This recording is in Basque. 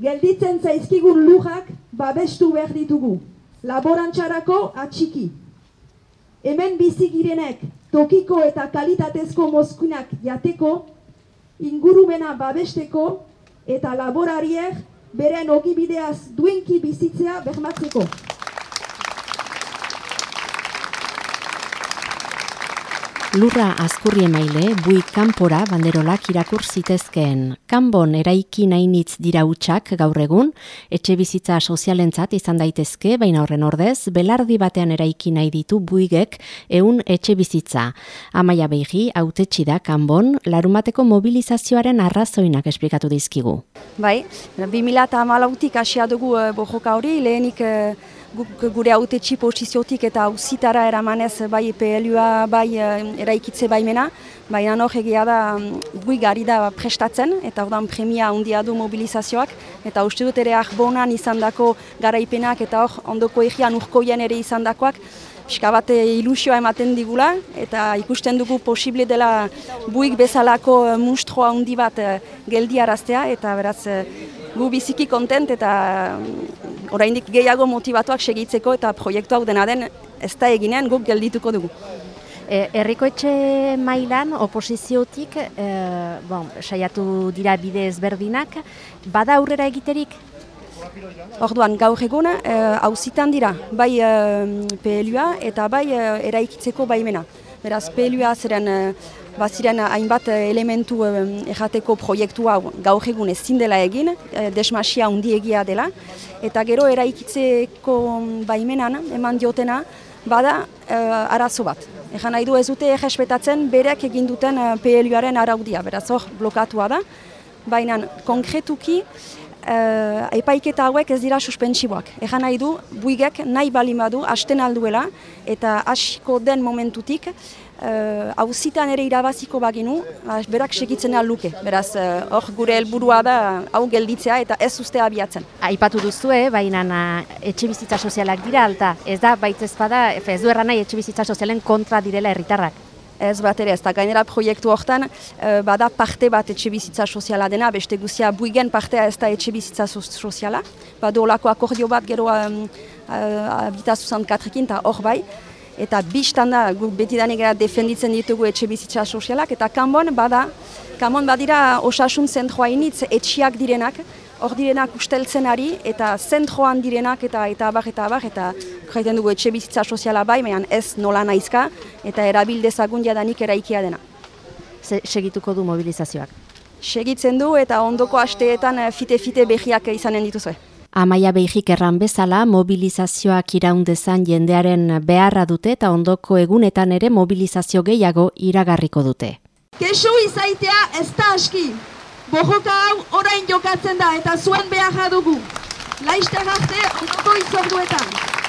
Gelditzen zaizkigun lujak babestu behar ditugu. Laborantxarako atxiki. Hemen bizi girenek tokiko eta kalitatezko mozkunak jateko, ingurumena babesteko eta laborariek beren ogibideaz duenki bizitzea bermatzeko. Lurra azkurri emaile, bui kanpora banderolak irakur zitezkeen. Kanbon eraiki nainitz dira utxak gaur egun, etxe bizitza sozialentzat izan daitezke, baina horren ordez, belardi batean eraiki nahi ditu buigek eun etxe bizitza. Amaia behi, autetxi da kanbon, larumateko mobilizazioaren arrazoinak esplikatu dizkigu. Bai, 2008-tik asia dugu uh, bojoka hori, lehenik gure autetxi posiziotik eta auzitara eramanez bai PLUa bai uh, eraikitze baimena, baina hor egia da gui gari da prestatzen eta ordan premia handia du mobilizazioak eta uste dut ere arbonan izan dako garaipenak eta hor ondoko egian urkoien ere izan dakoak Piska bat ilusioa ematen digula eta ikusten dugu posible dela buik bezalako mustroa handi bat geldiaraztea eta beraz gu biziki kontent eta oraindik gehiago motivatuak segitzeko eta proiektu hau dena den ez da eginean guk geldituko dugu. E, erriko etxe mailan oposiziotik e, bon, saiatu dira bide ezberdinak, bada aurrera egiterik? Orduan, gaur egun hauzitan e, dira, bai e, PLUa eta bai e, eraikitzeko baimena. Beraz, PLUa zeren e, baziren hainbat elementu errateko proiektu hau gaur egun ezin dela egin, desmasia undiegia dela, eta gero eraikitzeko baimenan eman diotena bada arazo bat. Egan nahi du ez dute errespetatzen berek egin duten PLUaren araudia, beraz hor blokatua da, baina konkretuki uh, epaiketa hauek ez dira suspensiboak. Egan nahi du, buigek nahi bali badu, hasten alduela, eta hasiko den momentutik, hauzitan uh, ere irabaziko baginu, berak segitzen luke. Beraz, hor gure helburua da hau gelditzea eta ez uste abiatzen. Aipatu duzu, eh, baina etxe bizitza sozialak dira alta. Ez da, baitzez bada, ez du erran etxe bizitza sozialen kontra direla herritarrak ez bat ere, ez da gainera proiektu hortan bada parte bat etxe bizitza soziala dena, beste guzia buigen partea ez da etxe bizitza soziala. Bado olako akordio bat gero um, uh, abitazuzan katrekin eta hor bai. Eta biztan da, gu beti gara defenditzen ditugu etxe bizitza sozialak, eta kanbon bada, kanbon badira osasun zentroa initz etxiak direnak, hor direnak usteltzen ari, eta zentroan direnak, eta eta abar, eta abar, eta jaiten dugu etxe bizitza soziala bai, mehan ez nola naizka, eta erabildezagun jadanik eraikia dena. segituko du mobilizazioak? Segitzen du, eta ondoko asteetan fite-fite behiak izanen dituzue. Amaia behik erran bezala, mobilizazioak iraundezan jendearen beharra dute eta ondoko egunetan ere mobilizazio gehiago iragarriko dute. Kesu izaitea ez da aski, Bojoka hau orain jokatzen da eta zuen behar dugu. Laizte arte ondoko izorduetan.